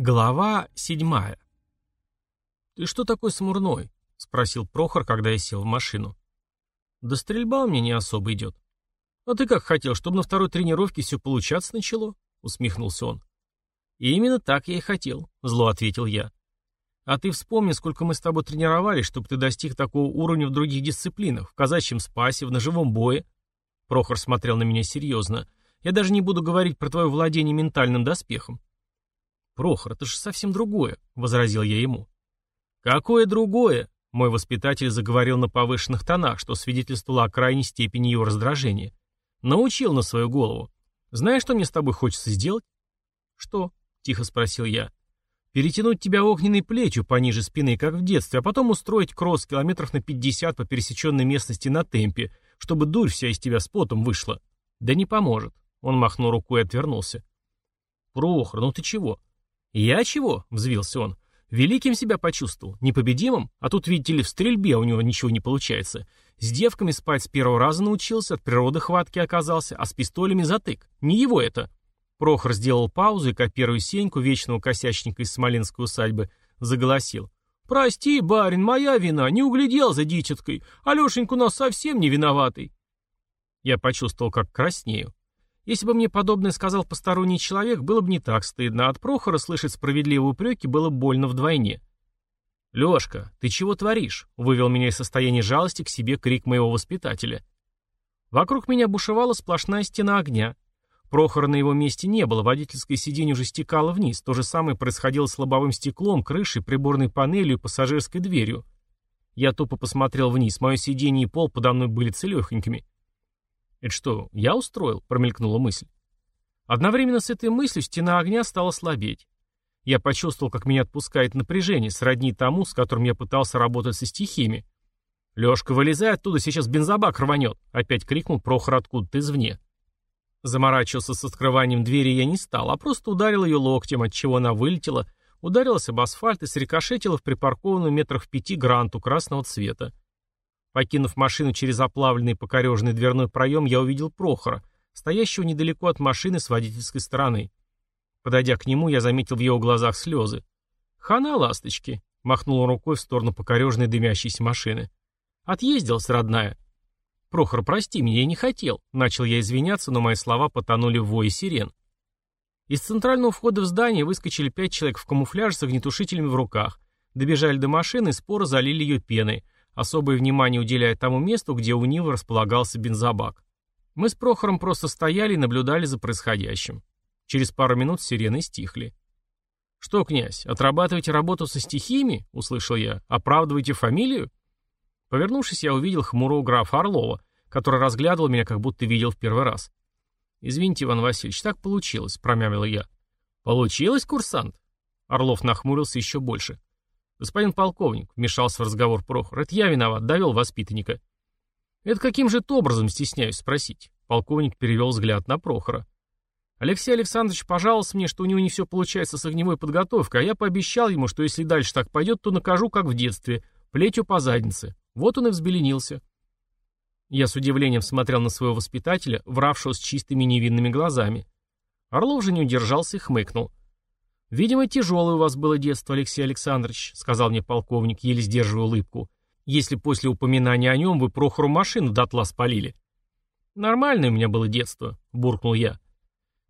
Глава седьмая. «Ты что такой смурной?» — спросил Прохор, когда я сел в машину. «Да стрельба у меня не особо идет». «А ты как хотел, чтобы на второй тренировке все получаться начало?» — усмехнулся он. И «Именно так я и хотел», — зло ответил я. «А ты вспомни, сколько мы с тобой тренировались, чтобы ты достиг такого уровня в других дисциплинах, в казачьем спасе, в ножевом бое». Прохор смотрел на меня серьезно. «Я даже не буду говорить про твое владение ментальным доспехом. «Прохор, это же совсем другое», — возразил я ему. «Какое другое?» — мой воспитатель заговорил на повышенных тонах, что свидетельствовало о крайней степени его раздражения. «Научил на свою голову. Знаешь, что мне с тобой хочется сделать?» «Что?» — тихо спросил я. «Перетянуть тебя огненной плечью пониже спины, как в детстве, а потом устроить кросс километров на пятьдесят по пересеченной местности на темпе, чтобы дурь вся из тебя с потом вышла. Да не поможет». Он махнул рукой и отвернулся. «Прохор, ну ты чего? «Я чего?» — взвился он. «Великим себя почувствовал, непобедимым, а тут, видите ли, в стрельбе у него ничего не получается. С девками спать с первого раза научился, от природы хватки оказался, а с пистолями затык. Не его это». Прохор сделал паузу и, копируя Сеньку, вечного косячника из Смоленской усадьбы, заголосил. «Прости, барин, моя вина, не углядел за дичеткой. Алешенька у нас совсем не виноватый». Я почувствовал, как краснею. Если бы мне подобное сказал посторонний человек, было бы не так стыдно, а от Прохора слышать справедливые упреки было больно вдвойне. «Лешка, ты чего творишь?» — вывел меня из состояния жалости к себе крик моего воспитателя. Вокруг меня бушевала сплошная стена огня. Прохора на его месте не было, водительское сиденье уже стекало вниз. То же самое происходило с лобовым стеклом, крышей, приборной панелью и пассажирской дверью. Я тупо посмотрел вниз, мое сиденье и пол подо мной были целехонькими. «Это что, я устроил?» — промелькнула мысль. Одновременно с этой мыслью стена огня стала слабеть. Я почувствовал, как меня отпускает напряжение, сродни тому, с которым я пытался работать со стихиями. «Лешка, вылезай оттуда, сейчас бензобак рванет!» — опять крикнул Прохор откуда-то извне. Заморачивался с открыванием двери я не стал, а просто ударил ее локтем, отчего она вылетела, ударилась об асфальт и срикошетила в припаркованную метрах в пяти гранту красного цвета. Покинув машину через оплавленный покореженный дверной проем, я увидел Прохора, стоящего недалеко от машины с водительской стороны. Подойдя к нему, я заметил в его глазах слезы. «Хана, ласточки!» — махнул рукой в сторону покореженной дымящейся машины. «Отъездилась, родная!» «Прохор, прости меня, я не хотел!» Начал я извиняться, но мои слова потонули в вое сирен. Из центрального входа в здание выскочили пять человек в камуфляже с огнетушителями в руках, добежали до машины и споро залили ее пеной — особое внимание уделяя тому месту, где у Нивы располагался бензобак. Мы с Прохором просто стояли и наблюдали за происходящим. Через пару минут сирены стихли. «Что, князь, отрабатываете работу со стихиями?» — услышал я. «Оправдываете фамилию?» Повернувшись, я увидел хмурого графа Орлова, который разглядывал меня, как будто видел в первый раз. «Извините, Иван Васильевич, так получилось», — промямлил я. «Получилось, курсант?» Орлов нахмурился еще больше. «Господин полковник», — вмешался в разговор Прохор, — «это я виноват, довел воспитанника». «Это каким же ты образом, стесняюсь спросить?» Полковник перевел взгляд на Прохора. Алексей Александрович пожаловался мне, что у него не все получается с огневой подготовкой, а я пообещал ему, что если дальше так пойдет, то накажу, как в детстве, плетью по заднице. Вот он и взбеленился. Я с удивлением смотрел на своего воспитателя, вравшего с чистыми невинными глазами. Орлов же не удержался и хмыкнул. «Видимо, тяжелое у вас было детство, Алексей Александрович», — сказал мне полковник, еле сдерживая улыбку. «Если после упоминания о нем вы Прохору машину дотла спалили». «Нормальное у меня было детство», — буркнул я.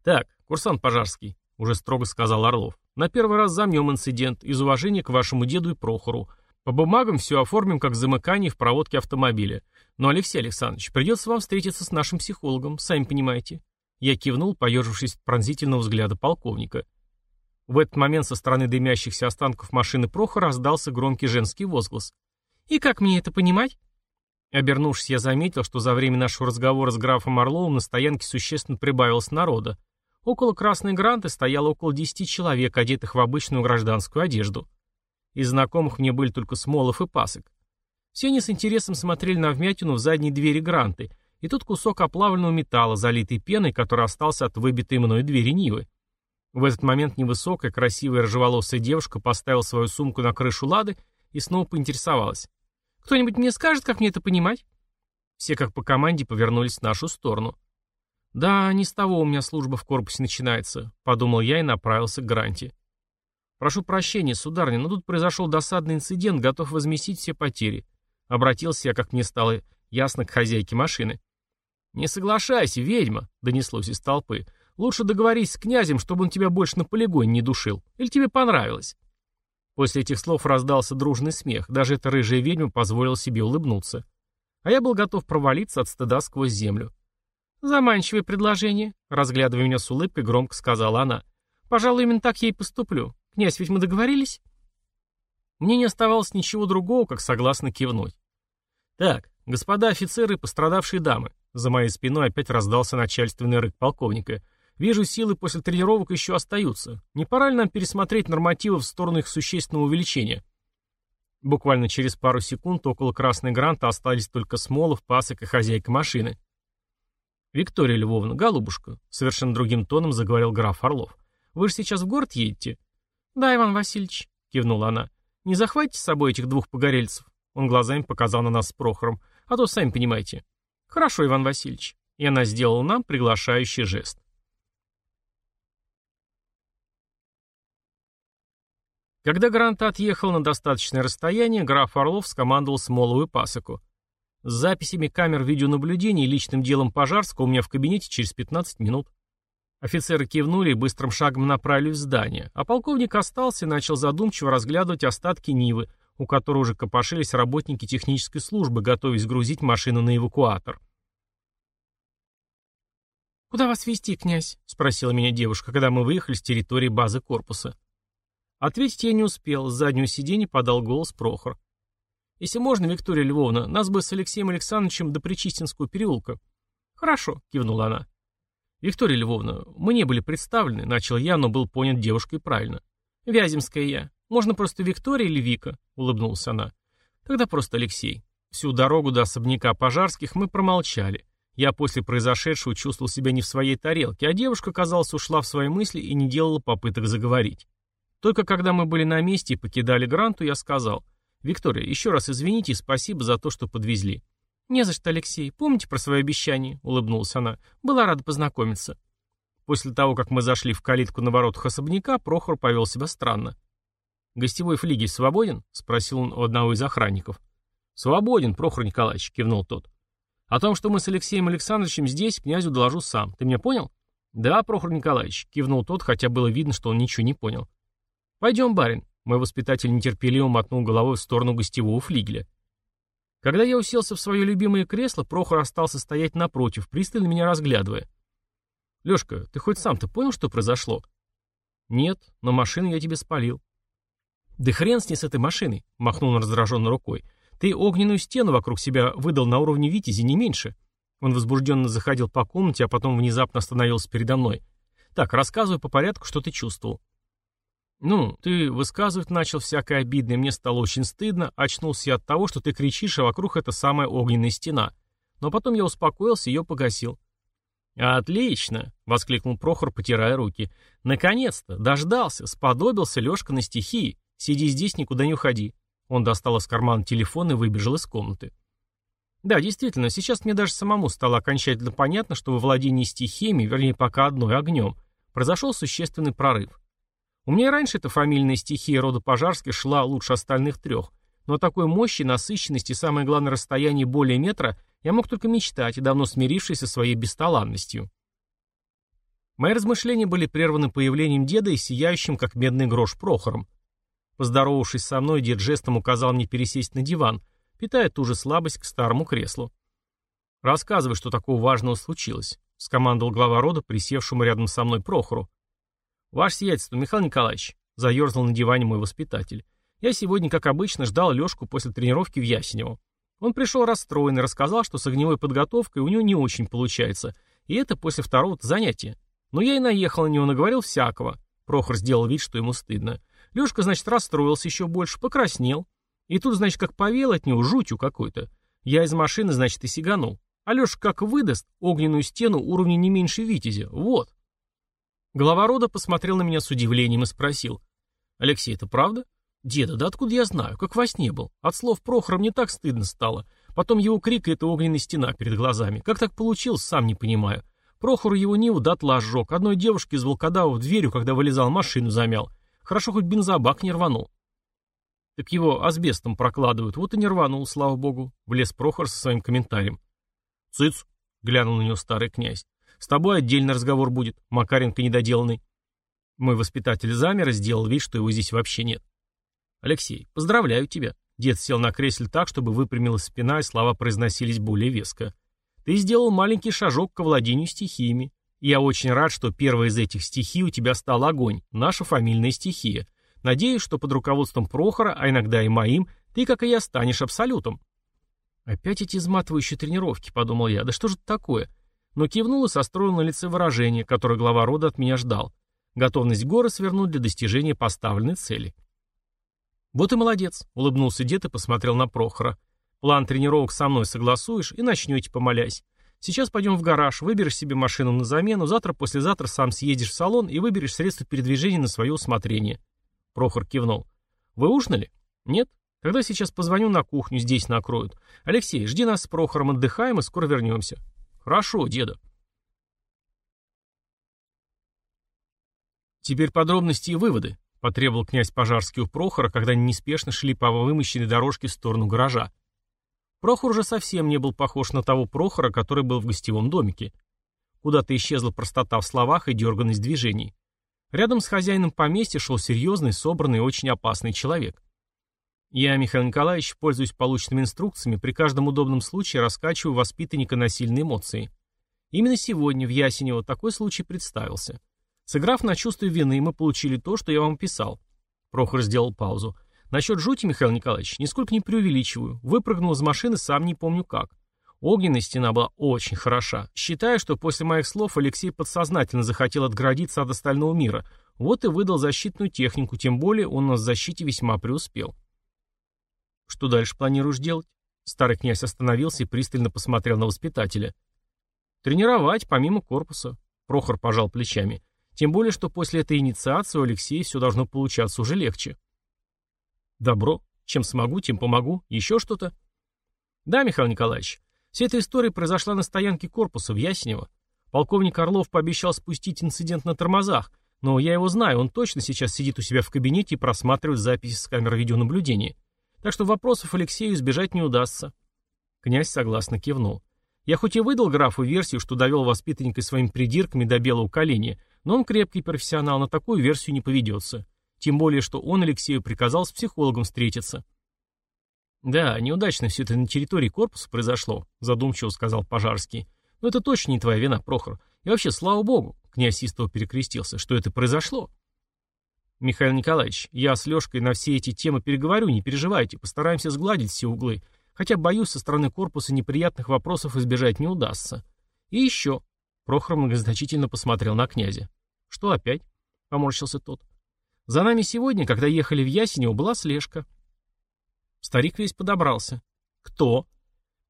«Так, курсант Пожарский», — уже строго сказал Орлов. «На первый раз замнем инцидент из уважения к вашему деду и Прохору. По бумагам все оформим как замыкание в проводке автомобиля. Но, Алексей Александрович, придется вам встретиться с нашим психологом, сами понимаете». Я кивнул, поежившись от пронзительного взгляда полковника. В этот момент со стороны дымящихся останков машины Прохора раздался громкий женский возглас. «И как мне это понимать?» Обернувшись, я заметил, что за время нашего разговора с графом Орловым на стоянке существенно прибавилось народа. Около Красной Гранты стояло около десяти человек, одетых в обычную гражданскую одежду. Из знакомых мне были только Смолов и Пасок. Все они с интересом смотрели на вмятину в задней двери Гранты, и тут кусок оплавленного металла, залитый пеной, который остался от выбитой мной двери Нивы. В этот момент невысокая, красивая рыжеволосая девушка поставила свою сумку на крышу лады и снова поинтересовалась. «Кто-нибудь мне скажет, как мне это понимать?» Все как по команде повернулись в нашу сторону. «Да, не с того у меня служба в корпусе начинается», — подумал я и направился к Гранте. «Прошу прощения, сударыня, но тут произошел досадный инцидент, готов возместить все потери». Обратился я, как мне стало ясно, к хозяйке машины. «Не соглашайся, ведьма», — донеслось из толпы. «Лучше договорись с князем, чтобы он тебя больше на полигоне не душил. Или тебе понравилось?» После этих слов раздался дружный смех. Даже эта рыжая ведьма позволила себе улыбнуться. А я был готов провалиться от стыда сквозь землю. «Заманчивое предложение», — разглядывая меня с улыбкой, громко сказала она. «Пожалуй, именно так я и поступлю. Князь, ведь мы договорились?» Мне не оставалось ничего другого, как согласно кивнуть. «Так, господа офицеры и пострадавшие дамы», за моей спиной опять раздался начальственный рык полковника. «Вижу, силы после тренировок еще остаются. Не пора ли нам пересмотреть нормативы в сторону их существенного увеличения?» Буквально через пару секунд около Красной Гранта остались только Смолов, Пасок и хозяйка машины. «Виктория Львовна, голубушка», — совершенно другим тоном заговорил граф Орлов. «Вы же сейчас в город едете?» «Да, Иван Васильевич», — кивнула она. «Не захватите с собой этих двух погорельцев?» Он глазами показал на нас с Прохором. «А то, сами понимаете». «Хорошо, Иван Васильевич». И она сделала нам приглашающий жест. Когда Грант отъехал на достаточное расстояние, граф Орлов скомандовал Смолову и Пасоку. С записями камер видеонаблюдения и личным делом Пожарского у меня в кабинете через 15 минут. Офицеры кивнули и быстрым шагом направились в здание, а полковник остался и начал задумчиво разглядывать остатки Нивы, у которой уже копошились работники технической службы, готовясь грузить машину на эвакуатор. «Куда вас везти, князь?» — спросила меня девушка, когда мы выехали с территории базы корпуса. Ответить я не успел, с заднего сиденья подал голос Прохор. «Если можно, Виктория Львовна, нас бы с Алексеем Александровичем до Причистинского переулка». «Хорошо», — кивнула она. «Виктория Львовна, мы не были представлены», — начал я, но был понят девушкой правильно. «Вяземская я. Можно просто Виктория или Вика?» — улыбнулась она. «Тогда просто Алексей. Всю дорогу до особняка пожарских мы промолчали. Я после произошедшего чувствовал себя не в своей тарелке, а девушка, казалось, ушла в свои мысли и не делала попыток заговорить. Только когда мы были на месте и покидали Гранту, я сказал, «Виктория, еще раз извините и спасибо за то, что подвезли». «Не за что, Алексей. Помните про свое обещание?» — улыбнулась она. «Была рада познакомиться». После того, как мы зашли в калитку на воротах особняка, Прохор повел себя странно. «Гостевой флигель свободен?» — спросил он у одного из охранников. «Свободен, Прохор Николаевич», — кивнул тот. О том, что мы с Алексеем Александровичем здесь, князю доложу сам. Ты меня понял? Да, Прохор Николаевич, кивнул тот, хотя было видно, что он ничего не понял. Пойдем, барин. Мой воспитатель нетерпеливо мотнул головой в сторону гостевого флигеля. Когда я уселся в свое любимое кресло, Прохор остался стоять напротив, пристально меня разглядывая. «Лешка, ты хоть сам-то понял, что произошло?» «Нет, но машину я тебе спалил». «Да хрен с ней с этой машиной», — махнул он раздраженно рукой. Ты огненную стену вокруг себя выдал на уровне Витязи, не меньше. Он возбужденно заходил по комнате, а потом внезапно остановился передо мной. Так, рассказывай по порядку, что ты чувствовал. Ну, ты высказывать начал всякое обидное, мне стало очень стыдно, очнулся я от того, что ты кричишь, а вокруг это самая огненная стена. Но потом я успокоился и ее погасил. «Отлично!» — воскликнул Прохор, потирая руки. «Наконец-то! Дождался! Сподобился Лешка на стихии! Сиди здесь, никуда не уходи. Он достал из кармана телефон и выбежал из комнаты. Да, действительно, сейчас мне даже самому стало окончательно понятно, что во владении стихиями, вернее, пока одной огнем, произошел существенный прорыв. У меня и раньше эта фамильная стихия рода пожарских шла лучше остальных трех, но о такой мощи, насыщенности и, самое главное, расстоянии более метра я мог только мечтать, давно смирившись со своей бесталанностью. Мои размышления были прерваны появлением деда и сияющим, как медный грош, Прохором. Поздоровавшись со мной, дед жестом указал мне пересесть на диван, питая ту же слабость к старому креслу. «Рассказывай, что такого важного случилось», — скомандовал глава рода, присевшему рядом со мной Прохору. «Ваше сиятельство, Михаил Николаевич», — заерзал на диване мой воспитатель. «Я сегодня, как обычно, ждал Лешку после тренировки в Ясенево. Он пришел расстроенный, рассказал, что с огневой подготовкой у него не очень получается, и это после второго занятия. Но я и наехал на него, наговорил всякого». Прохор сделал вид, что ему стыдно. Лешка, значит, расстроился еще больше, покраснел. И тут, значит, как повел от него жутью какой-то. Я из машины, значит, и сиганул. А Леша как выдаст огненную стену уровня не меньше Витязя. Вот. Глава рода посмотрел на меня с удивлением и спросил. «Алексей, это правда?» «Деда, да откуда я знаю? Как во сне был. От слов Прохора мне так стыдно стало. Потом его крик и эта огненная стена перед глазами. Как так получилось, сам не понимаю. Прохору его Ниву дотла сжег. Одной девушке из волкодава в дверью, когда вылезал, машину замял. Хорошо, хоть бензобак не рванул. Так его асбестом прокладывают, вот и не рванул, слава богу, влез Прохор со своим комментарием. Цыц, глянул на него старый князь. С тобой отдельный разговор будет, Макаренко недоделанный. Мой воспитатель замер и сделал вид, что его здесь вообще нет. Алексей, поздравляю тебя. Дед сел на кресле так, чтобы выпрямилась спина, и слова произносились более веско. Ты сделал маленький шажок к владению стихиями. Я очень рад, что первая из этих стихий у тебя стал огонь, наша фамильная стихия. Надеюсь, что под руководством Прохора, а иногда и моим, ты, как и я, станешь абсолютом. Опять эти изматывающие тренировки, подумал я, да что же это такое? Но кивнул и состроил на лице выражение, которое глава рода от меня ждал. Готовность горы свернуть для достижения поставленной цели. Вот и молодец, улыбнулся дед и посмотрел на Прохора. План тренировок со мной согласуешь и начнете, помолясь. Сейчас пойдем в гараж, выберешь себе машину на замену, завтра-послезавтра сам съедешь в салон и выберешь средства передвижения на свое усмотрение. Прохор кивнул. Вы ужинали? Нет? Тогда сейчас позвоню на кухню, здесь накроют. Алексей, жди нас с Прохором, отдыхаем и скоро вернемся. Хорошо, деда. Теперь подробности и выводы, потребовал князь Пожарский у Прохора, когда они неспешно шли по вымощенной дорожке в сторону гаража. Прохор уже совсем не был похож на того Прохора, который был в гостевом домике. Куда-то исчезла простота в словах и дерганность движений. Рядом с хозяином поместья шел серьезный, собранный очень опасный человек. Я, Михаил Николаевич, пользуясь полученными инструкциями, при каждом удобном случае раскачиваю воспитанника на сильные эмоции. Именно сегодня в Ясенево такой случай представился. Сыграв на чувство вины, мы получили то, что я вам писал. Прохор сделал паузу. Насчет жути, Михаил Николаевич, нисколько не преувеличиваю. Выпрыгнул из машины, сам не помню как. Огненная стена была очень хороша. Считаю, что после моих слов Алексей подсознательно захотел отгородиться от остального мира. Вот и выдал защитную технику, тем более он нас в защите весьма преуспел. Что дальше планируешь делать? Старый князь остановился и пристально посмотрел на воспитателя. Тренировать, помимо корпуса. Прохор пожал плечами. Тем более, что после этой инициации у Алексея все должно получаться уже легче. Добро. Чем смогу, тем помогу. Еще что-то? Да, Михаил Николаевич. Вся эта история произошла на стоянке корпуса в Ясенево. Полковник Орлов пообещал спустить инцидент на тормозах, но я его знаю, он точно сейчас сидит у себя в кабинете и просматривает записи с камер видеонаблюдения. Так что вопросов Алексею избежать не удастся. Князь согласно кивнул. Я хоть и выдал графу версию, что довел воспитанника своими придирками до белого коленя, но он крепкий профессионал, на такую версию не поведется. Тем более, что он Алексею приказал с психологом встретиться. «Да, неудачно все это на территории корпуса произошло», задумчиво сказал Пожарский. «Но это точно не твоя вина, Прохор. И вообще, слава богу», князь истово перекрестился, что это произошло. «Михаил Николаевич, я с Лешкой на все эти темы переговорю, не переживайте, постараемся сгладить все углы, хотя, боюсь, со стороны корпуса неприятных вопросов избежать не удастся. И еще». Прохор многозначительно посмотрел на князя. «Что опять?» — поморщился тот. За нами сегодня, когда ехали в Ясенево, была слежка. Старик весь подобрался. Кто?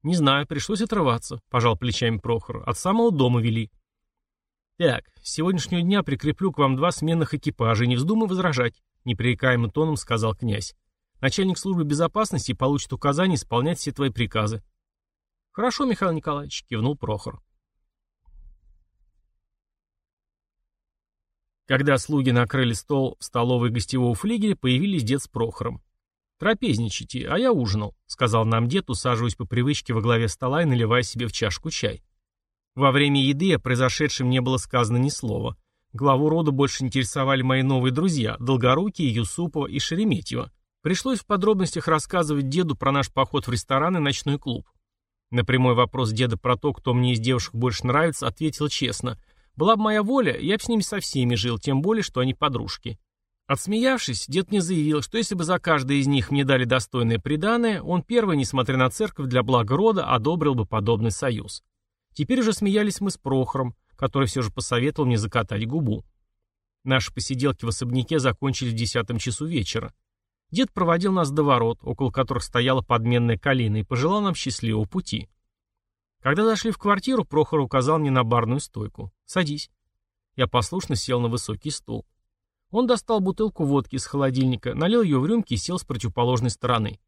Не знаю, пришлось отрываться, пожал плечами Прохор. От самого дома вели. Так, с сегодняшнего дня прикреплю к вам два сменных экипажа, не вздумай возражать, непререкаемым тоном сказал князь. Начальник службы безопасности получит указание исполнять все твои приказы. Хорошо, Михаил Николаевич, кивнул Прохор. Когда слуги накрыли стол в столовой гостевого флигеля, появились дед с Прохором. «Трапезничайте, а я ужинал», — сказал нам дед, усаживаясь по привычке во главе стола и наливая себе в чашку чай. Во время еды о произошедшем не было сказано ни слова. Главу рода больше интересовали мои новые друзья — Долгорукие, Юсупова и Шереметьева. Пришлось в подробностях рассказывать деду про наш поход в ресторан и ночной клуб. На прямой вопрос деда про то, кто мне из девушек больше нравится, ответил честно. Была бы моя воля, я бы с ними со всеми жил, тем более, что они подружки. Отсмеявшись, дед мне заявил, что если бы за каждое из них мне дали достойное преданное, он первый, несмотря на церковь для блага рода, одобрил бы подобный союз. Теперь уже смеялись мы с Прохором, который все же посоветовал мне закатать губу. Наши посиделки в особняке закончились в десятом часу вечера. Дед проводил нас до ворот, около которых стояла подменная калина, и пожелал нам счастливого пути. Когда зашли в квартиру, Прохор указал мне на барную стойку. «Садись». Я послушно сел на высокий стул. Он достал бутылку водки из холодильника, налил ее в рюмки и сел с противоположной стороны.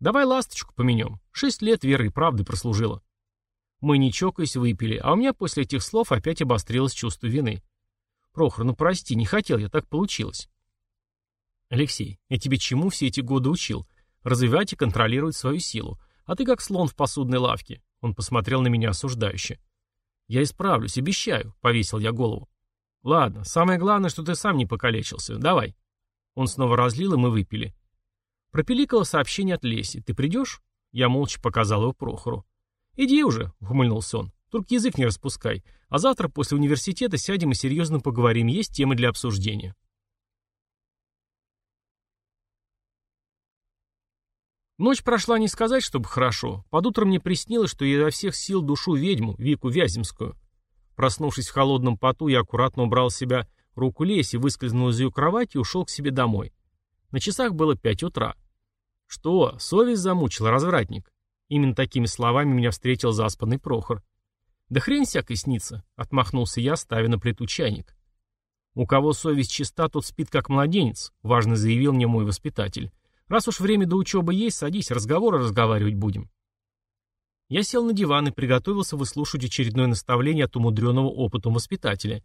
«Давай ласточку поменем. Шесть лет веры и правды прослужила». Мы, не чокаясь, выпили, а у меня после этих слов опять обострилось чувство вины. «Прохор, ну прости, не хотел я, так получилось». Алексей, я тебе чему все эти годы учил? Развивать и контролировать свою силу. А ты как слон в посудной лавке. Он посмотрел на меня осуждающе. Я исправлюсь, обещаю, повесил я голову. Ладно, самое главное, что ты сам не покалечился. Давай. Он снова разлил, и мы выпили. Пропиликало сообщение от Леси. Ты придешь? Я молча показал его Прохору. «Иди уже», — ухмыльнулся он. «Только язык не распускай. А завтра после университета сядем и серьезно поговорим. Есть темы для обсуждения». Ночь прошла не сказать, чтобы хорошо. Под утром мне приснилось, что я изо всех сил душу ведьму, Вику Вяземскую. Проснувшись в холодном поту, я аккуратно убрал с себя руку Леси, выскользнул из ее кровати и ушел к себе домой. На часах было пять утра. «Что, совесть замучила, развратник?» Именно такими словами меня встретил заспанный Прохор. «Да хрень всякой снится», — отмахнулся я, ставя на плиту чайник. «У кого совесть чиста, тот спит как младенец», — важно заявил мне мой воспитатель. «Раз уж время до учебы есть, садись, разговоры разговаривать будем». Я сел на диван и приготовился выслушать очередное наставление от умудренного опытом воспитателя.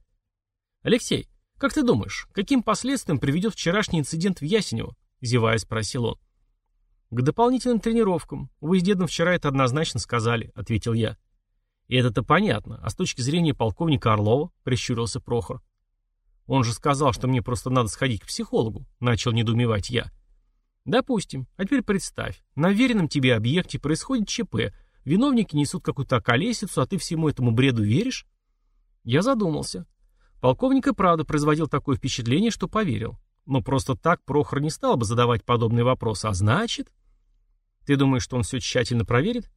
«Алексей, как ты думаешь, каким последствиям приведет вчерашний инцидент в Ясенево?» — зевая спросил он. «К дополнительным тренировкам. Вы с дедом вчера это однозначно сказали», — ответил я. «И это-то понятно. А с точки зрения полковника Орлова?» — прищурился Прохор. «Он же сказал, что мне просто надо сходить к психологу», — начал недоумевать я. «Допустим. А теперь представь. На веренном тебе объекте происходит ЧП. Виновники несут какую-то околесицу, а ты всему этому бреду веришь?» Я задумался. Полковник и правда производил такое впечатление, что поверил. Но просто так Прохор не стал бы задавать подобные вопросы. А значит... Ты думаешь, что он все тщательно проверит?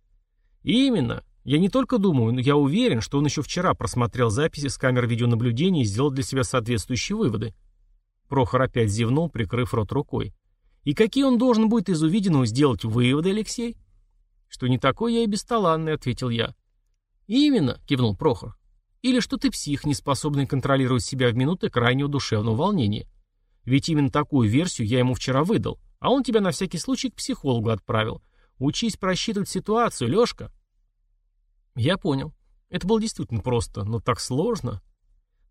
Именно. Я не только думаю, но я уверен, что он еще вчера просмотрел записи с камер видеонаблюдения и сделал для себя соответствующие выводы. Прохор опять зевнул, прикрыв рот рукой. И какие он должен будет из увиденного сделать выводы, Алексей? Что не такой я и бесталанный, ответил я. Именно, кивнул Прохор. Или что ты псих, не способный контролировать себя в минуты крайнего душевного волнения. Ведь именно такую версию я ему вчера выдал. А он тебя на всякий случай к психологу отправил. Учись просчитывать ситуацию, Лёшка. Я понял. Это было действительно просто, но так сложно.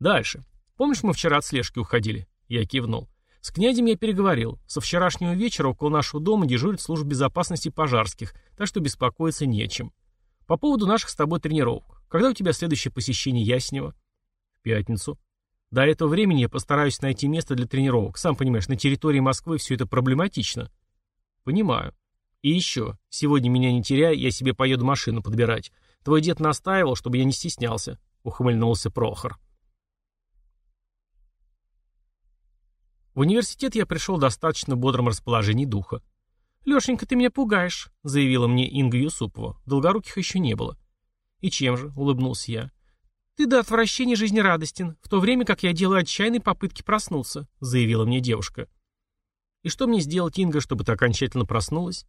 Дальше. Помнишь, мы вчера от слежки уходили? Я кивнул. С князем я переговорил. Со вчерашнего вечера около нашего дома дежурит служба безопасности пожарских, так что беспокоиться не о чем. По поводу наших с тобой тренировок. Когда у тебя следующее посещение Яснева? В пятницу. До этого времени я постараюсь найти место для тренировок. Сам понимаешь, на территории Москвы все это проблематично. Понимаю. И еще, сегодня меня не теряй, я себе поеду машину подбирать. Твой дед настаивал, чтобы я не стеснялся, ухмыльнулся Прохор. В университет я пришел в достаточно бодром расположении духа. «Лешенька, ты меня пугаешь», — заявила мне Инга Юсупова. Долгоруких еще не было. «И чем же?» — улыбнулся я. «Ты до отвращения жизнерадостен, в то время как я делаю отчаянные попытки проснуться», — заявила мне девушка. «И что мне сделать, Инга, чтобы ты окончательно проснулась?»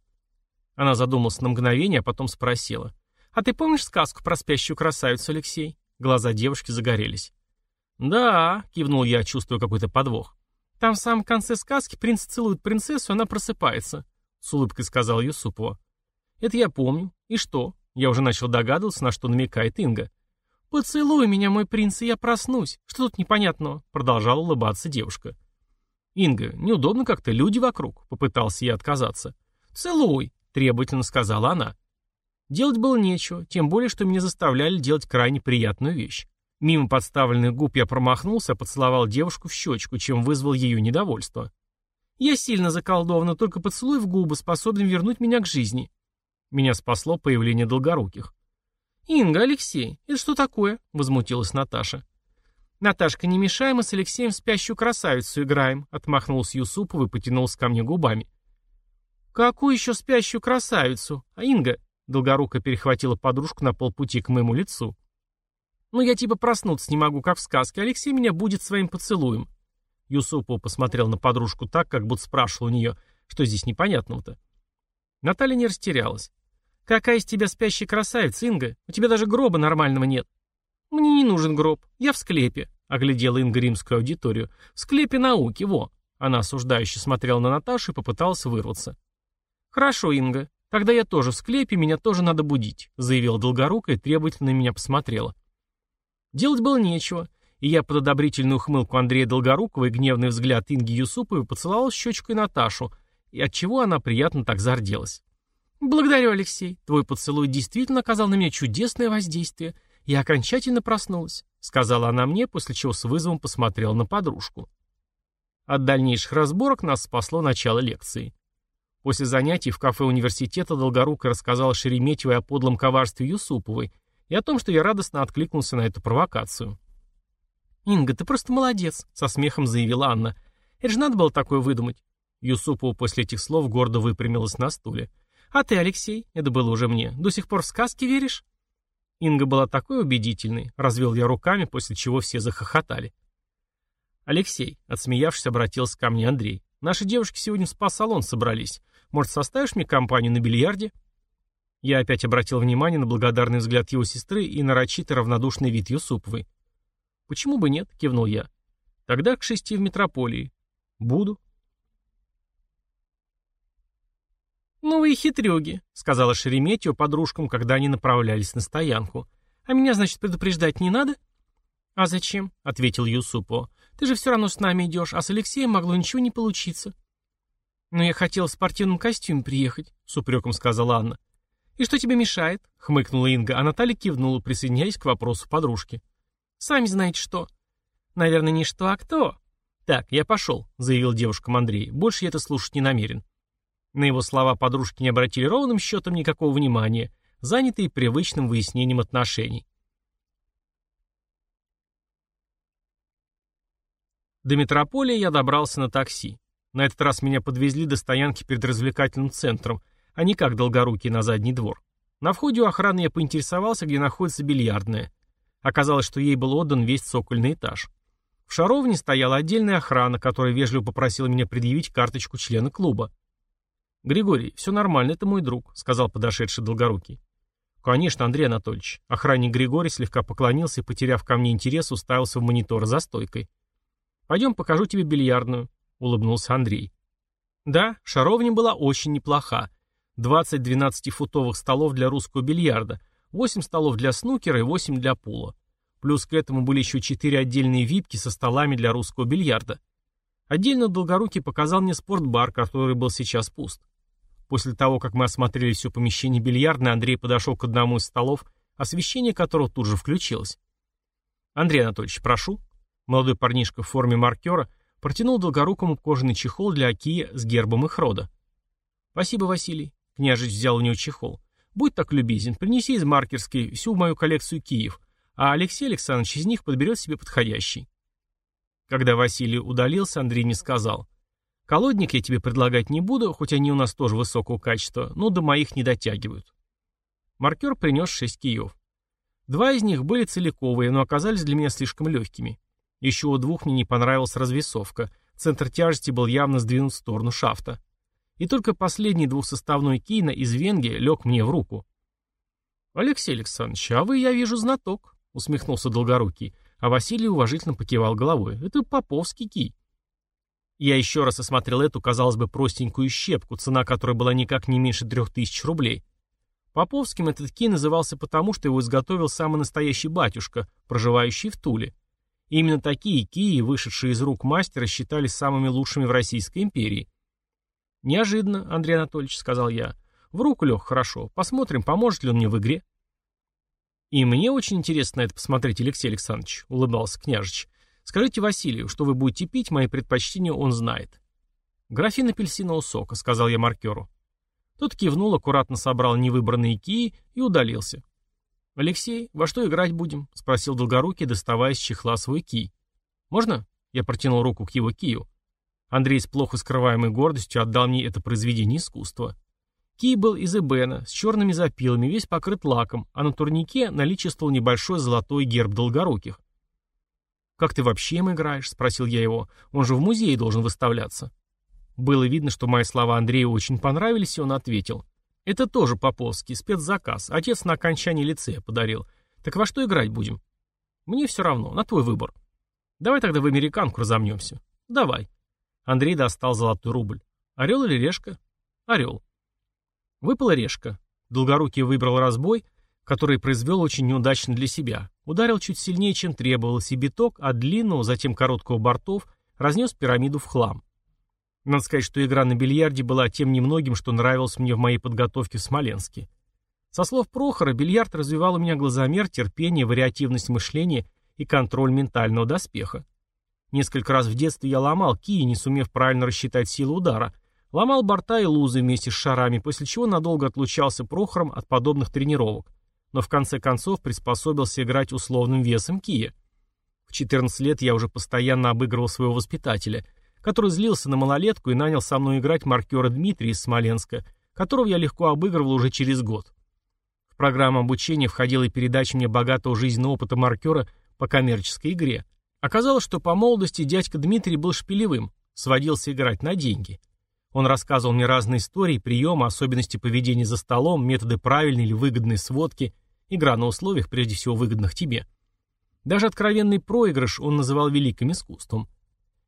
Она задумалась на мгновение, а потом спросила. «А ты помнишь сказку про спящую красавицу, Алексей?» Глаза девушки загорелись. «Да», — кивнул я, чувствуя какой-то подвох. «Там в самом конце сказки принц целует принцессу, она просыпается», — с улыбкой сказал Юсупова. «Это я помню. И что?» Я уже начал догадываться, на что намекает Инга. «Поцелуй меня, мой принц, и я проснусь. Что тут непонятного?» Продолжала улыбаться девушка. «Инга, неудобно как-то, люди вокруг», — попытался я отказаться. «Целуй», — требовательно сказала она. Делать было нечего, тем более, что меня заставляли делать крайне приятную вещь. Мимо подставленных губ я промахнулся, поцеловал девушку в щечку, чем вызвал ее недовольство. «Я сильно заколдована, только поцелуй в губы способен вернуть меня к жизни». Меня спасло появление долгоруких. «Инга, Алексей, это что такое?» — возмутилась Наташа. «Наташка, не мешай, мы с Алексеем в спящую красавицу играем», — отмахнулся Юсупов и потянулся ко мне губами. «Какую еще спящую красавицу? А Инга?» — Долгорука перехватила подружку на полпути к моему лицу. «Ну я типа проснуться не могу, как в сказке. Алексей меня будет своим поцелуем». Юсупов посмотрел на подружку так, как будто спрашивал у нее, что здесь непонятного-то. Наталья не растерялась. «Какая из тебя спящая красавица, Инга? У тебя даже гроба нормального нет». «Мне не нужен гроб. Я в склепе», — оглядела Инга римскую аудиторию. «В склепе науки, во». Она осуждающе смотрела на Наташу и попыталась вырваться. «Хорошо, Инга. Тогда я тоже в склепе, меня тоже надо будить», — заявила Долгорукая и требовательно на меня посмотрела. Делать было нечего, и я под одобрительную ухмылку Андрея Долгорукова и гневный взгляд Инги Юсуповой поцеловал щечкой Наташу, и отчего она приятно так зарделась. «Благодарю, Алексей. Твой поцелуй действительно оказал на меня чудесное воздействие. Я окончательно проснулась», — сказала она мне, после чего с вызовом посмотрела на подружку. От дальнейших разборок нас спасло начало лекции. После занятий в кафе университета Долгорукая рассказала Шереметьевой о подлом коварстве Юсуповой и о том, что я радостно откликнулся на эту провокацию. «Инга, ты просто молодец», — со смехом заявила Анна. «Это же надо было такое выдумать». Юсупова после этих слов гордо выпрямилась на стуле. «А ты, Алексей, это было уже мне, до сих пор в сказки веришь?» Инга была такой убедительной, развел я руками, после чего все захохотали. «Алексей», — отсмеявшись, обратился ко мне Андрей, «наши девушки сегодня в спа-салон собрались. Может, составишь мне компанию на бильярде?» Я опять обратил внимание на благодарный взгляд его сестры и нарочито равнодушный вид Юсуповой. «Почему бы нет?» — кивнул я. «Тогда к шести в метрополии. Буду». «Ну вы и хитрюги», — сказала Шереметьева подружкам, когда они направлялись на стоянку. «А меня, значит, предупреждать не надо?» «А зачем?» — ответил Юсупо. «Ты же все равно с нами идешь, а с Алексеем могло ничего не получиться». «Но я хотела в спортивном костюме приехать», — с упреком сказала Анна. «И что тебе мешает?» — хмыкнула Инга, а Наталья кивнула, присоединяясь к вопросу подружки. Сами знаете что. Наверное, не что, а кто. Так, я пошел, заявил девушкам Андрей. Больше я это слушать не намерен. На его слова подружки не обратили ровным счетом никакого внимания, занятые привычным выяснением отношений. До метрополии я добрался на такси. На этот раз меня подвезли до стоянки перед развлекательным центром, а не как долгорукий на задний двор. На входе у охраны я поинтересовался, где находится бильярдная. Оказалось, что ей был отдан весь цокольный этаж. В шаровне стояла отдельная охрана, которая вежливо попросила меня предъявить карточку члена клуба. «Григорий, все нормально, это мой друг», — сказал подошедший Долгорукий. «Конечно, Андрей Анатольевич». Охранник Григорий слегка поклонился и, потеряв ко мне интерес, уставился в монитор за стойкой. «Пойдем покажу тебе бильярдную», — улыбнулся Андрей. Да, шаровня была очень неплоха. 20 12-футовых столов для русского бильярда — 8 столов для снукера и 8 для пула. Плюс к этому были еще 4 отдельные випки со столами для русского бильярда. Отдельно Долгорукий показал мне спортбар, который был сейчас пуст. После того, как мы осмотрели все помещение бильярдной, Андрей подошел к одному из столов, освещение которого тут же включилось. «Андрей Анатольевич, прошу». Молодой парнишка в форме маркера протянул Долгорукому кожаный чехол для Акия с гербом их рода. «Спасибо, Василий». Княжич взял у него чехол. Будь так любезен, принеси из маркерской всю мою коллекцию Киев, а Алексей Александрович из них подберет себе подходящий. Когда Василий удалился, Андрей мне сказал, «Колодник я тебе предлагать не буду, хоть они у нас тоже высокого качества, но до моих не дотягивают». Маркер принес шесть киев. Два из них были целиковые, но оказались для меня слишком легкими. Еще у двух мне не понравилась развесовка. Центр тяжести был явно сдвинут в сторону шафта и только последний двухсоставной Кейна из Венги лег мне в руку. «Алексей Александрович, а вы, я вижу, знаток», — усмехнулся Долгорукий, а Василий уважительно покивал головой. «Это поповский кий». Я еще раз осмотрел эту, казалось бы, простенькую щепку, цена которой была никак не меньше трех тысяч рублей. Поповским этот кий назывался потому, что его изготовил самый настоящий батюшка, проживающий в Туле. И именно такие кии, вышедшие из рук мастера, считались самыми лучшими в Российской империи. «Неожиданно, Андрей Анатольевич», — сказал я. «В руку лег хорошо. Посмотрим, поможет ли он мне в игре». «И мне очень интересно на это посмотреть, Алексей Александрович», — улыбался княжич. «Скажите Василию, что вы будете пить, мои предпочтения он знает». «Графин апельсинового сока», — сказал я маркеру. Тот кивнул, аккуратно собрал невыбранные кии и удалился. «Алексей, во что играть будем?» — спросил Долгорукий, доставая из чехла свой кий. «Можно?» — я протянул руку к его кию. Андрей с плохо скрываемой гордостью отдал мне это произведение искусства. Кий был из эбена, с черными запилами, весь покрыт лаком, а на турнике наличествовал небольшой золотой герб долгоруких. «Как ты вообще им играешь?» — спросил я его. «Он же в музее должен выставляться». Было видно, что мои слова Андрею очень понравились, и он ответил. «Это тоже Поповский, спецзаказ. Отец на окончании лицея подарил. Так во что играть будем?» «Мне все равно, на твой выбор». «Давай тогда в американку разомнемся». «Давай». Андрей достал золотой рубль. Орел или решка? Орел. Выпала решка. Долгорукий выбрал разбой, который произвел очень неудачно для себя. Ударил чуть сильнее, чем требовалось, и биток от длинного, затем короткого бортов разнес пирамиду в хлам. Надо сказать, что игра на бильярде была тем немногим, что нравилось мне в моей подготовке в Смоленске. Со слов Прохора, бильярд развивал у меня глазомер, терпение, вариативность мышления и контроль ментального доспеха. Несколько раз в детстве я ломал кии, не сумев правильно рассчитать силу удара. Ломал борта и лузы вместе с шарами, после чего надолго отлучался Прохором от подобных тренировок но в конце концов приспособился играть условным весом кия. В 14 лет я уже постоянно обыгрывал своего воспитателя, который злился на малолетку и нанял со мной играть маркера Дмитрия из Смоленска, которого я легко обыгрывал уже через год. В программу обучения входила и передача мне богатого жизненного опыта маркера по коммерческой игре. Оказалось, что по молодости дядька Дмитрий был шпилевым, сводился играть на деньги. Он рассказывал мне разные истории, приемы, особенности поведения за столом, методы правильной или выгодной сводки, Игра на условиях, прежде всего выгодных тебе. Даже откровенный проигрыш он называл великим искусством.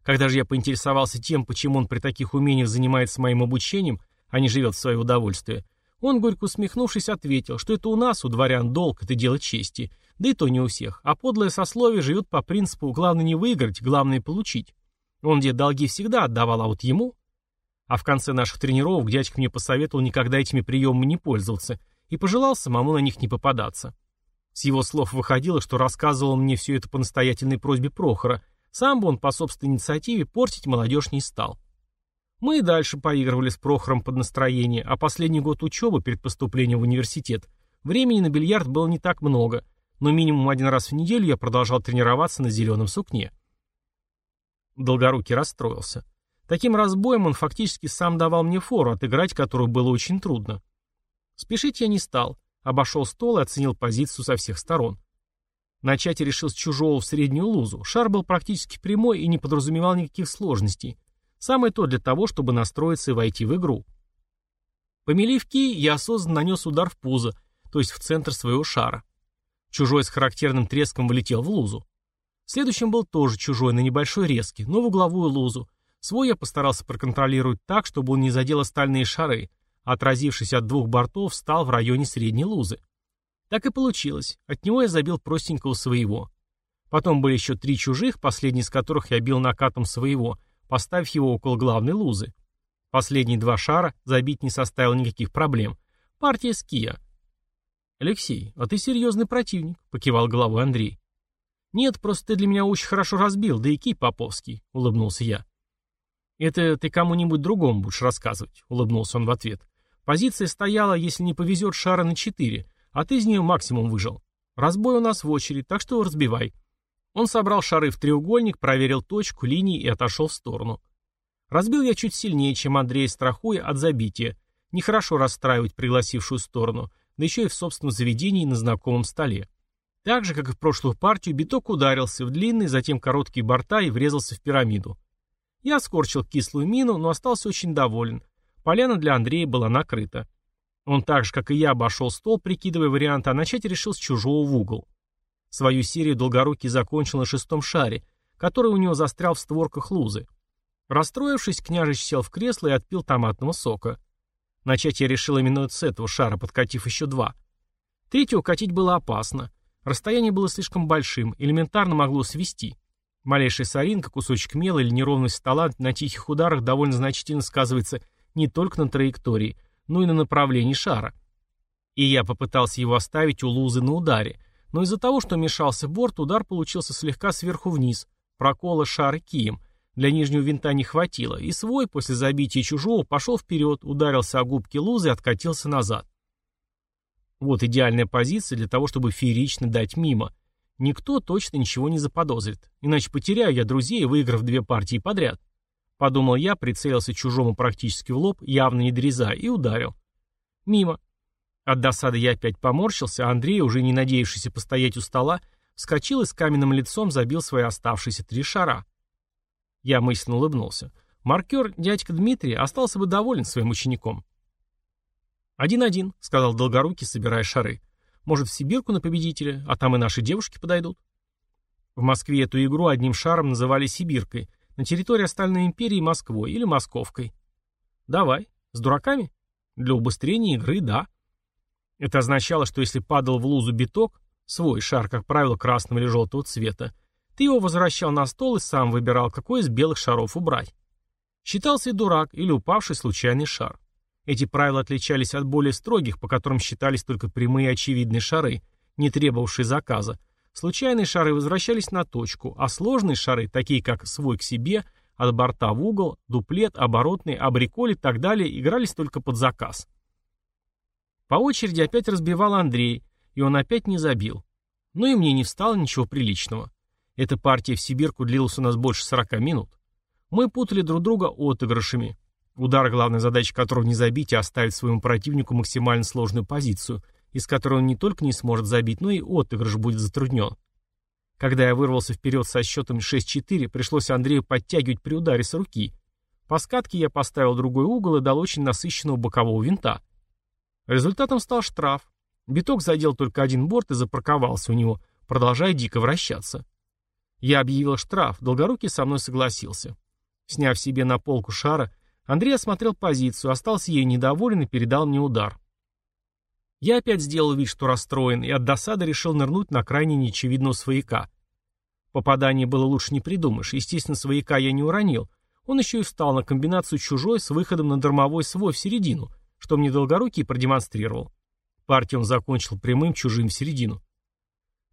Когда же я поинтересовался тем, почему он при таких умениях занимается моим обучением, а не живет в свое удовольствие, он, горько усмехнувшись, ответил, что это у нас, у дворян, долг это дело чести, да и то не у всех, а подлое сословие живет по принципу «главное не выиграть, главное получить». Он где долги всегда отдавал, а вот ему... А в конце наших тренировок дядька мне посоветовал никогда этими приемами не пользоваться – и пожелал самому на них не попадаться. С его слов выходило, что рассказывал мне все это по настоятельной просьбе Прохора, сам бы он по собственной инициативе портить молодежь не стал. Мы и дальше поигрывали с Прохором под настроение, а последний год учебы перед поступлением в университет времени на бильярд было не так много, но минимум один раз в неделю я продолжал тренироваться на зеленом сукне. Долгорукий расстроился. Таким разбоем он фактически сам давал мне фору, отыграть которую было очень трудно. Спешить я не стал, обошел стол и оценил позицию со всех сторон. Начать решил с чужого в среднюю лузу. Шар был практически прямой и не подразумевал никаких сложностей. Самое то для того, чтобы настроиться и войти в игру. Помелив кий, я осознанно нанес удар в пузо, то есть в центр своего шара. Чужой с характерным треском влетел в лузу. Следующим был тоже чужой на небольшой резке, но в угловую лузу. Свой я постарался проконтролировать так, чтобы он не задел остальные шары, отразившись от двух бортов, встал в районе средней лузы. Так и получилось. От него я забил простенького своего. Потом были еще три чужих, последний из которых я бил накатом своего, поставив его около главной лузы. Последние два шара забить не составило никаких проблем. Партия ския. «Алексей, а ты серьезный противник», — покивал головой Андрей. «Нет, просто ты для меня очень хорошо разбил, да и кий поповский», — улыбнулся я. «Это ты кому-нибудь другому будешь рассказывать», — улыбнулся он в ответ. Позиция стояла, если не повезет, шара на 4, а ты из нее максимум выжил. Разбой у нас в очередь, так что разбивай. Он собрал шары в треугольник, проверил точку, линии и отошел в сторону. Разбил я чуть сильнее, чем Андрей, страхуя от забития. Нехорошо расстраивать пригласившую сторону, да еще и в собственном заведении на знакомом столе. Так же, как и в прошлую партию, биток ударился в длинный, затем короткие борта и врезался в пирамиду. Я скорчил кислую мину, но остался очень доволен. Поляна для Андрея была накрыта. Он так же, как и я, обошел стол, прикидывая варианты, а начать решил с чужого в угол. Свою серию Долгорукий закончил на шестом шаре, который у него застрял в створках лузы. Расстроившись, княжич сел в кресло и отпил томатного сока. Начать я решил именно с этого шара, подкатив еще два. Третьего катить было опасно. Расстояние было слишком большим, элементарно могло свести. Малейшая соринка, кусочек мела или неровность стола на тихих ударах довольно значительно сказывается не только на траектории, но и на направлении шара. И я попытался его оставить у лузы на ударе, но из-за того, что мешался борт, удар получился слегка сверху вниз, прокола шара кием. Для нижнего винта не хватило, и свой, после забития чужого, пошел вперед, ударился о губки лузы и откатился назад. Вот идеальная позиция для того, чтобы феерично дать мимо. Никто точно ничего не заподозрит, иначе потеряю я друзей, выиграв две партии подряд. Подумал я, прицелился чужому практически в лоб, явно не дорезая, и ударил. Мимо. От досады я опять поморщился, а Андрей, уже не надеявшийся постоять у стола, вскочил и с каменным лицом забил свои оставшиеся три шара. Я мысленно улыбнулся. Маркер, дядька Дмитрий, остался бы доволен своим учеником. «Один-один», — сказал Долгорукий, собирая шары. «Может, в Сибирку на победителя, а там и наши девушки подойдут?» В Москве эту игру одним шаром называли «Сибиркой», на территории остальной империи Москвой или Московкой. Давай. С дураками? Для убыстрения игры, да. Это означало, что если падал в лузу биток, Свой шар, как правило, красного или желтого цвета. Ты его возвращал на стол и сам выбирал, какой из белых шаров убрать. Считался и дурак или упавший случайный шар. Эти правила отличались от более строгих, по которым считались только прямые очевидные шары, не требовавшие заказа. Случайные шары возвращались на точку, а сложные шары, такие как свой к себе, от борта в угол, дуплет, оборотный, абриколь и так далее, игрались только под заказ. По очереди опять разбивал Андрей, и он опять не забил. Но и мне не встало ничего приличного. Эта партия в Сибирку длилась у нас больше 40 минут. Мы путали друг друга отыгрышами. Удар, главная задача которого не забить, а оставить своему противнику максимально сложную позицию, из которой он не только не сможет забить, но и отыгрыш будет затруднен. Когда я вырвался вперед со счетом 6-4, пришлось Андрею подтягивать при ударе с руки. По скатке я поставил другой угол и дал очень насыщенного бокового винта. Результатом стал штраф. Биток задел только один борт и запарковался у него, продолжая дико вращаться. Я объявил штраф, Долгорукий со мной согласился. Сняв себе на полку шара, Андрей осмотрел позицию, остался ей недоволен и передал мне удар. Я опять сделал вид, что расстроен, и от досады решил нырнуть на крайне неочевидного свояка. Попадание было лучше не придумаешь, естественно, свояка я не уронил. Он еще и встал на комбинацию чужой с выходом на дармовой свой в середину, что мне Долгорукий продемонстрировал. Партию он закончил прямым чужим в середину.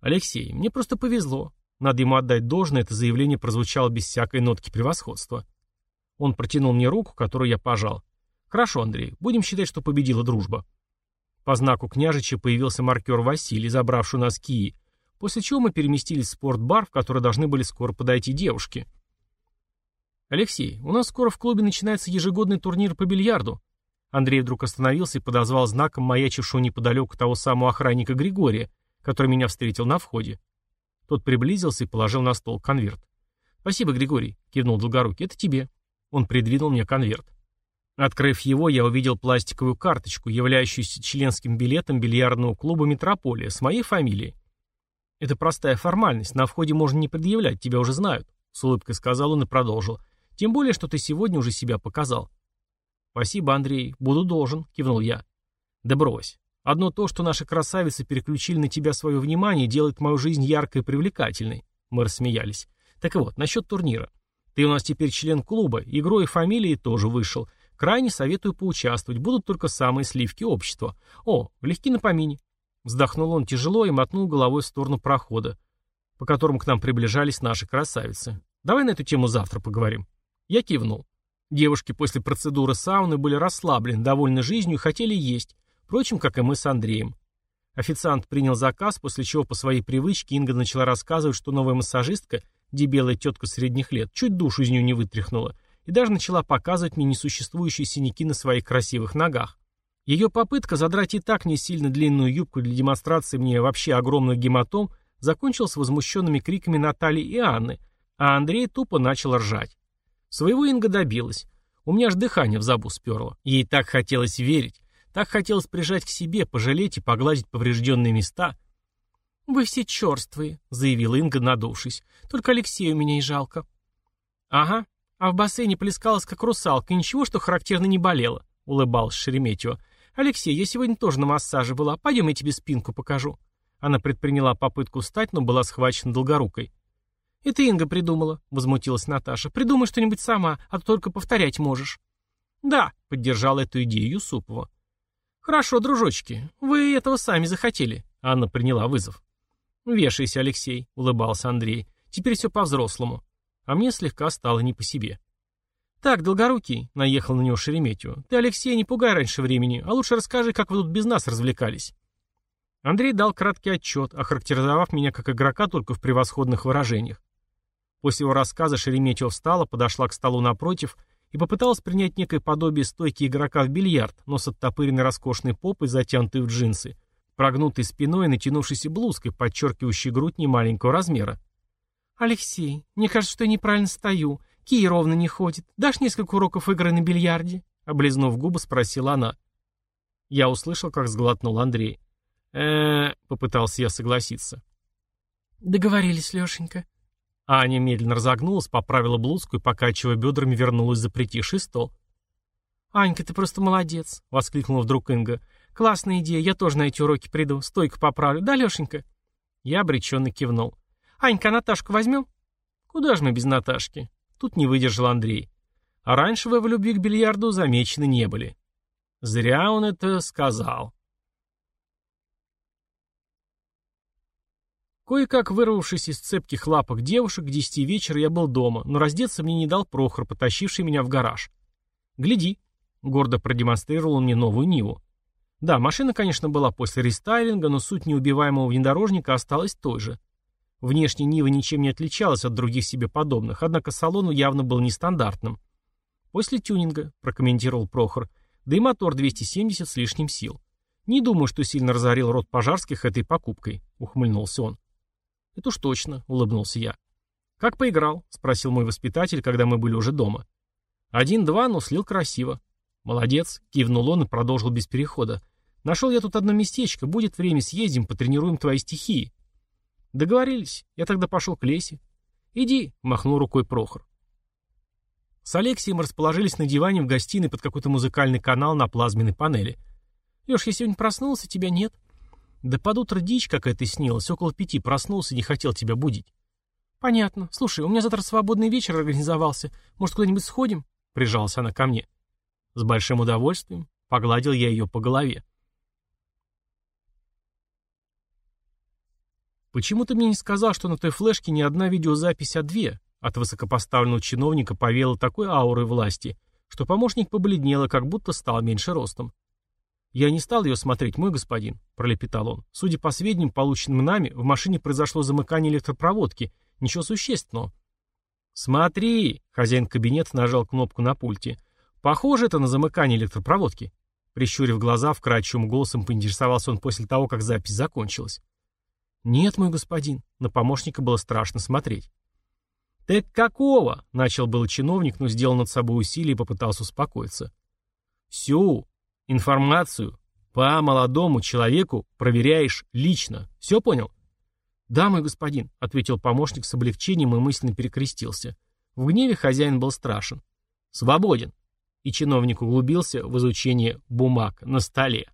«Алексей, мне просто повезло. Надо ему отдать должное, это заявление прозвучало без всякой нотки превосходства». Он протянул мне руку, которую я пожал. «Хорошо, Андрей, будем считать, что победила дружба». По знаку княжича появился маркер Василий, забравший у нас кии, после чего мы переместились в спортбар, в который должны были скоро подойти девушки. «Алексей, у нас скоро в клубе начинается ежегодный турнир по бильярду». Андрей вдруг остановился и подозвал знаком маячившего неподалеку того самого охранника Григория, который меня встретил на входе. Тот приблизился и положил на стол конверт. «Спасибо, Григорий», — кивнул Долгорукий, — «это тебе». Он придвинул мне конверт. Открыв его, я увидел пластиковую карточку, являющуюся членским билетом бильярдного клуба «Метрополия» с моей фамилией. «Это простая формальность, на входе можно не предъявлять, тебя уже знают», — с улыбкой сказал он и продолжил. «Тем более, что ты сегодня уже себя показал». «Спасибо, Андрей, буду должен», — кивнул я. «Да брось. Одно то, что наши красавицы переключили на тебя свое внимание, делает мою жизнь яркой и привлекательной», — мы рассмеялись. «Так вот, насчет турнира. Ты у нас теперь член клуба, игрой и фамилией тоже вышел». Крайне советую поучаствовать, будут только самые сливки общества. О, легки на помине. Вздохнул он тяжело и мотнул головой в сторону прохода, по которому к нам приближались наши красавицы. Давай на эту тему завтра поговорим. Я кивнул. Девушки после процедуры сауны были расслаблены, довольны жизнью и хотели есть, впрочем, как и мы с Андреем. Официант принял заказ, после чего по своей привычке Инга начала рассказывать, что новая массажистка, дебелая тетка средних лет, чуть душу из нее не вытряхнула, и даже начала показывать мне несуществующие синяки на своих красивых ногах. Ее попытка задрать и так не сильно длинную юбку для демонстрации мне вообще огромных гематом закончилась возмущенными криками Натальи и Анны, а Андрей тупо начал ржать. Своего Инга добилась. У меня аж дыхание в забу сперло. Ей так хотелось верить, так хотелось прижать к себе, пожалеть и погладить поврежденные места. «Вы все черствые», — заявила Инга, надувшись. «Только Алексею меня и жалко». «Ага, а в бассейне плескалась, как русалка, ничего, что характерно не болело», — улыбалась Шереметьева. «Алексей, я сегодня тоже на массаже была. Пойдем, я тебе спинку покажу». Она предприняла попытку встать, но была схвачена долгорукой. «Это Инга придумала», — возмутилась Наташа. «Придумай что-нибудь сама, а то только повторять можешь». «Да», — поддержала эту идею Юсупова. «Хорошо, дружочки, вы этого сами захотели», — Анна приняла вызов. «Вешайся, Алексей», — улыбался Андрей. «Теперь все по-взрослому» а мне слегка стало не по себе. «Так, Долгорукий», — наехал на него Шереметьево, — «ты, Алексей, не пугай раньше времени, а лучше расскажи, как вы тут без нас развлекались». Андрей дал краткий отчет, охарактеризовав меня как игрока только в превосходных выражениях. После его рассказа Шереметьево встала, подошла к столу напротив и попыталась принять некое подобие стойки игрока в бильярд, но с оттопыренной роскошной попой, затянутой в джинсы, прогнутой спиной и натянувшейся блузкой, подчеркивающей грудь немаленького размера. «Алексей, мне кажется, что я неправильно стою. Кий ровно не ходит. Дашь несколько уроков игры на бильярде?» Облизнув губы, спросила она. Я услышал, как сглотнул Андрей. э попытался я согласиться. «Договорились, Лешенька». Аня медленно разогнулась, поправила блузку и, покачивая бедрами, вернулась за притихший стол. «Анька, ты просто молодец!» — воскликнула вдруг Инга. «Классная идея, я тоже на эти уроки приду, стойку поправлю, да, Лешенька?» Я обреченно кивнул. «Анька, Наташку возьмем?» «Куда же мы без Наташки?» Тут не выдержал Андрей. А раньше в любви к бильярду замечены не были. Зря он это сказал. Кое-как вырвавшись из цепких лапок девушек, к десяти вечера я был дома, но раздеться мне не дал Прохор, потащивший меня в гараж. «Гляди», — гордо продемонстрировал он мне новую Ниву. Да, машина, конечно, была после рестайлинга, но суть неубиваемого внедорожника осталась той же. Внешне Нива ничем не отличалась от других себе подобных, однако салон явно был нестандартным. «После тюнинга», — прокомментировал Прохор, — «да и мотор 270 с лишним сил. Не думаю, что сильно разорил рот пожарских этой покупкой», — ухмыльнулся он. «Это уж точно», — улыбнулся я. «Как поиграл?» — спросил мой воспитатель, когда мы были уже дома. «Один-два, но слил красиво». «Молодец», — кивнул он и продолжил без перехода. «Нашел я тут одно местечко, будет время, съездим, потренируем твои стихии». «Договорились. Я тогда пошел к Лесе». «Иди», — махнул рукой Прохор. С Алексеем расположились на диване в гостиной под какой-то музыкальный канал на плазменной панели. «Леш, я сегодня проснулся, тебя нет?» Да под утро дичь какая-то снилась, около пяти проснулся, не хотел тебя будить. Понятно. Слушай, у меня завтра свободный вечер организовался. Может, куда-нибудь сходим? Прижалась она ко мне. С большим удовольствием. Погладил я ее по голове. Почему ты мне не сказал, что на той флешке не одна видеозапись, а две? От высокопоставленного чиновника повеяло такой аурой власти, что помощник побледнел и как будто стал меньше ростом. «Я не стал ее смотреть, мой господин», — пролепетал он. «Судя по сведениям, полученным нами, в машине произошло замыкание электропроводки. Ничего существенного». «Смотри!» — хозяин кабинета нажал кнопку на пульте. «Похоже это на замыкание электропроводки». Прищурив глаза, вкрадчивым голосом поинтересовался он после того, как запись закончилась. «Нет, мой господин», — на помощника было страшно смотреть. «Так какого?» — начал был чиновник, но сделал над собой усилие и попытался успокоиться. «Всю, Информацию по молодому человеку проверяешь лично. Все понял? Да, мой господин, ответил помощник с облегчением и мысленно перекрестился. В гневе хозяин был страшен. Свободен. И чиновник углубился в изучение бумаг на столе.